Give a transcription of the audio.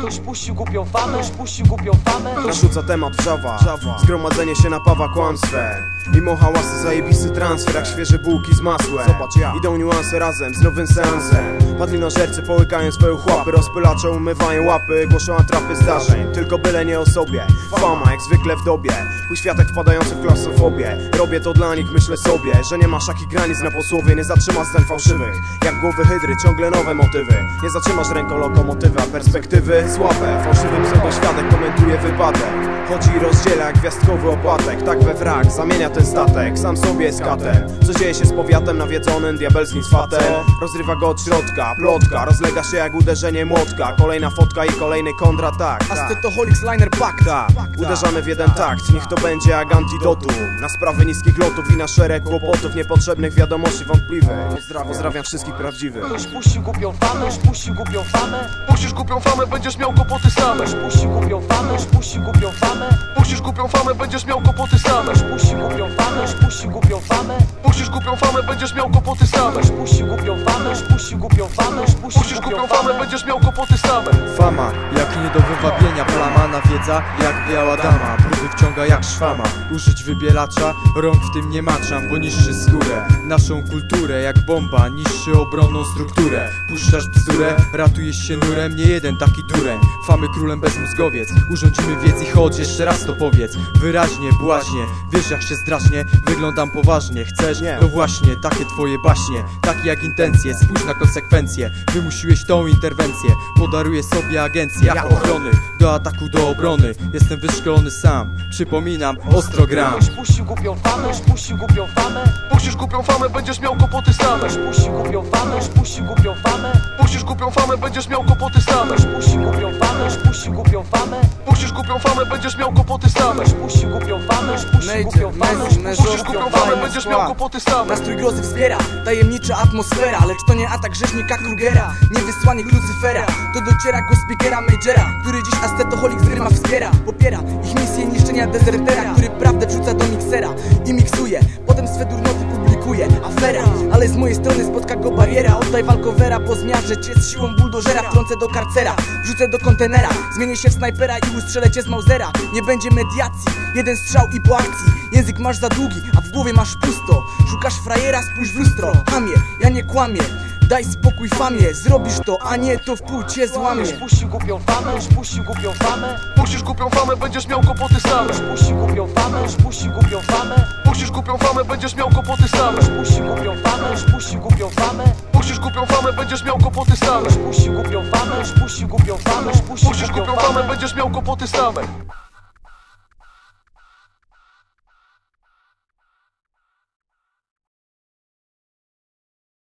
Ktoś puścił głupią famę, ktoś puścił głupią famę Narzuca temat wrzawa Zgromadzenie się napawa kłamstwem. Mimo hałasy zajebisty transfer Jak świeże bułki z masłem. Zobacz ja. Idą niuanse razem z nowym seansem. Padli na żerce połykają swoje chłapy. Rozpylacze umywają łapy Głoszą atrapy zdarzeń. Tylko byle nie o sobie. Fama jak zwykle w dobie. Półświatek wpadający w klasofobię. Robię to dla nich, myślę sobie Że nie ma szakich granic na posłowie. Nie zatrzyma scen fałszywych. Jak głowy hydry, ciągle nowe motywy. Nie zatrzymasz ręką lokomotywy A perspektywy słabe. Fałszywy pseudoświadek komentuje wypadek. Chodzi i rozdziela jak gwiazdkowy opłatek. Tak we wrak zamienia ten statek. Sam sobie jest katem. Co dzieje się z powiatem nawiedzonym Diabelskim swatem? Rozrywa go od środka. Plotka. Rozlega się jak uderzenie młotka. Kolejna fotka i kolejny kontratak. Tak. Astetoholics Liner Pack Tak, uderzamy w jeden takt. Niech to będzie jak antidotum. Na sprawy niskich lotów i na szereg kłopotów Niepotrzebnych wiadomości wątpliwych. Pozdrawiam, wszystkich prawdziwych. Ktoś puścił głupią famę, ktoś puścił głupią famę. Puścisz głupią famę, będziesz miał kłopoty same. Ktoś puścił głupią famę, ktoś puścił głupią famę. Puścisz głupią famę, będziesz miał kłopoty same. Ktoś puścił głupią famę, ktoś puścił głupią famę. Puścisz głupią famę, będziesz miał kłopoty same. Ktoś puścił głupią famę, ktoś puścił głupią famę. Puścisz głupią famę, będziesz miał kłopoty same. Fama, jak nie do wywabienia Plama nawiedza, jak biała dama. Brudy wciąga jak szwama Użyć wybielacza, rąk w tym nie maczam Bo niszczy skórę, naszą kulturę Jak bomba, niszczy obronną strukturę. Puszczasz bzdurę, ratujesz się nurem Nie jeden taki dureń, famy królem bez mózgowiec Urządzimy wiec i chodź, jeszcze raz to powiedz. Wyraźnie, błaźnie, wiesz jak się zdraśnie Wyglądam poważnie, chcesz? Nie. No właśnie, takie twoje baśnie. Takie jak intencje, spójrz na konsekwencje. Wymusiłeś tą interwencję. Podaruję sobie agencję jak ochrony. Do ataku, do obrony. Jestem wyszkolony sam. Przypominam, ostro gram. Ktoś puścił głupią famę, ktoś puścił głupią famę. Puścisz głupią famę, będziesz miał kłopoty same. Ktoś puścił głupią famę, ktoś puścił głupią famę głupią famę, będziesz miał kłopoty same Ktoś puścił głupią famę, ktoś puścił głupią famę. Puścisz głupią famę, będziesz miał kłopoty same Ktoś puścił głupią famę, Major, głupią famę Puścisz głupią famę, będziesz miał kłopoty same Nastrój grozy wspiera, tajemnicza atmosfera. Lecz to nie atak rzeźnika Krugera Nie wysłannik Lucyfera. To dociera go speakera Majora Który dziś astetoholik z ryma wspiera. Popiera ich misję niszczenia dezertera Który prawdę wrzuca do miksera I miksuje, potem swe durnoty publikuje Afera, ale z mojej strony spotka go bariera. Oddaj walkowera, bo zmiażdżę cię z siłą buldożera. Wtrącę do karcera, wrzucę do kontenera. Zmienię się w snajpera i ustrzelę cię z Mausera Nie będzie mediacji, jeden strzał i po akcji. Język masz za długi, a w głowie masz pusto. Szukasz frajera, spójrz w lustro. Hamie, ja nie kłamię Daj spokój famie, zrobisz to, a nie to w pół cię złamie. Ktoś puścił głupią famę, ktoś puścił głupią famę. Puścisz głupią famę, będziesz miał kłopoty same Ktoś puścił głupią famę, ktoś puścił głupią famę. Puścisz głupią famę, będziesz miał kłopoty Ktoś puścił głupią famę, ktoś puścił głupią famę. Puścisz głupią famę, będziesz miał kłopoty Ktoś puścił głupią famę, ktoś puścił głupią famę Puścisz głupią famę, będziesz miał kłopoty same